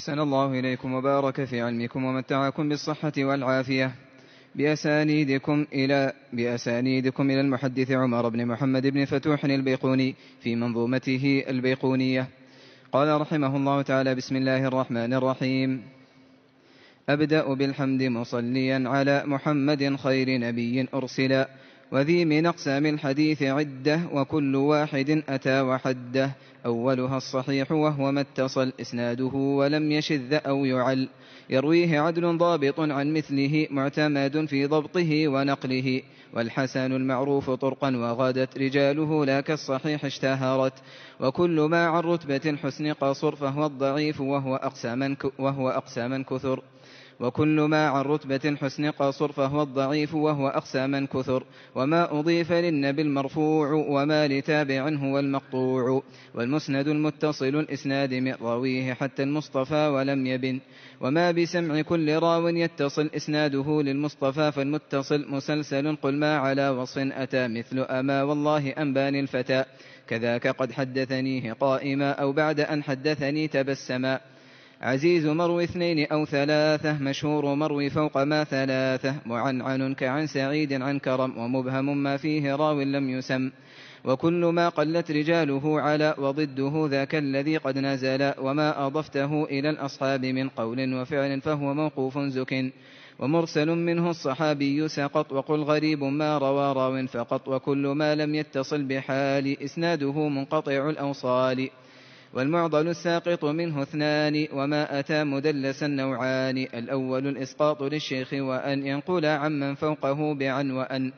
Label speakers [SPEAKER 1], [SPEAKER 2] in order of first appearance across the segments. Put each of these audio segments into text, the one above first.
[SPEAKER 1] أحسن الله إليكم وبارك في علمكم ومتعكم بالصحة والعافية. بأسانيدكم إلى بأسانيدكم إلى المحدث عمر بن محمد بن فتوح البيقوني في منظومته البيقونية. قال رحمه الله تعالى بسم الله الرحمن الرحيم. أبدأ بالحمد مصليا على محمد خير نبي أرسلا. وذي من أقسام الحديث عدة وكل واحد أتى وحده. أولها الصحيح وهو ما اتصل إسناده ولم يشذ أو يعل. يرويه عدل ضابط عن مثله معتمد في ضبطه ونقله. والحسن المعروف طرقا وغادت رجاله لا كالصحيح اشتهرت. وكل ما عن رتبة الحسن قصر فهو الضعيف وهو أقساما وهو أقساما كثر. وكل ما عن رتبة الحسن قاصر فهو الضعيف وهو أقسى من كثر وما أضيف للنبي المرفوع وما لتابع هو المقطوع والمسند المتصل الإسناد من راويه حتى المصطفى ولم يبن وما بسمع كل راو يتصل إسناده للمصطفى فالمتصل مسلسل قل ما على وصف أتى مثل أما والله أنباني الفتى كذاك قد حدثنيه قائما أو بعد أن حدثني تبسما عزيز مروي اثنين أو ثلاثة مشهور مروي فوق ما ثلاثة معنعن كعن سعيد عن كرم ومبهم ما فيه راو لم يسم. وكل ما قلت رجاله على وضده ذاك الذي قد نزل وما أضفته إلى الأصحاب من قول وفعل فهو موقوف زك ومرسل منه الصحابي سقط وقل غريب ما روى راو فقط وكل ما لم يتصل بحال إسناده منقطع الأوصال. والمعضل الساقط منه اثنان وما أتى مدلسا نوعان الأول الإسقاط للشيخ وأن ينقل عمن فوقه بعن وأن.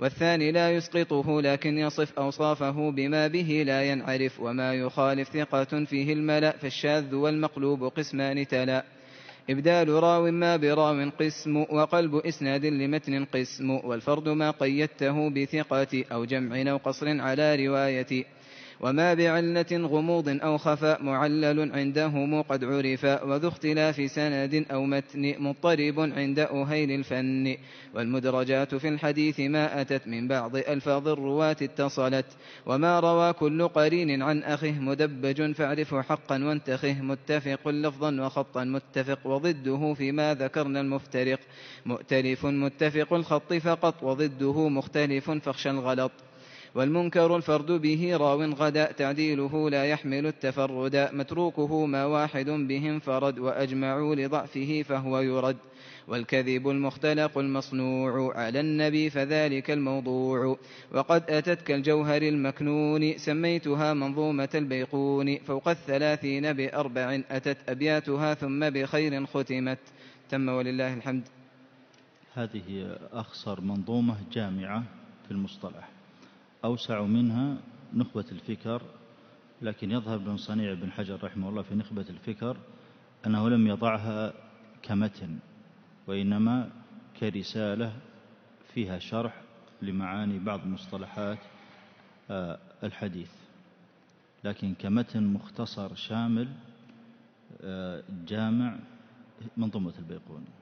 [SPEAKER 1] والثاني لا يسقطه لكن يصف أوصافه بما به لا ينعرف. وما يخالف ثقة فيه الملأ فالشاذ والمقلوب قسمان تلا. إبدال راو ما براو قسم وقلب إسناد لمتن قسم. والفرد ما قيدته بثقة أو جمع أو قصر على رواية. وما بعلة غموض أو خفاء معلل عندهم قد عرف وذو اختلاف سند أو متن مضطرب عند أهيل الفن والمدرجات في الحديث ما أتت من بعض ألفاظ الرواة اتصلت وما روى كل قرين عن أخه مدبج فاعرفه حقا وانتخه متفق لفظا وخطا متفق وضده فيما ذكرنا المفترق مؤتلف متفق الخط فقط وضده مختلف فاخشى الغلط والمنكر الفرد به راو غدا تعديله لا يحمل التفرد. متروكه ما واحد به انفرد وأجمعوا لضعفه فهو يرد. والكذب المختلق المصنوع على النبي فذلك الموضوع. وقد أتت كالجوهر المكنون سميتها منظومة البيقون. فوق الثلاثين بأربع أتت أبياتها ثم بخير ختمت. تم ولله الحمد.
[SPEAKER 2] هذه أخصر منظومة جامعة في المصطلح. أوسع منها نخبة الفكر لكن يظهر ابن صنيع بن حجر رحمه الله في نخبة الفكر أنه لم يضعها كمتن وإنما كرسالة فيها شرح لمعاني بعض مصطلحات آه، الحديث. لكن كمتن مختصر شامل آه، جامع منظومة البيقوني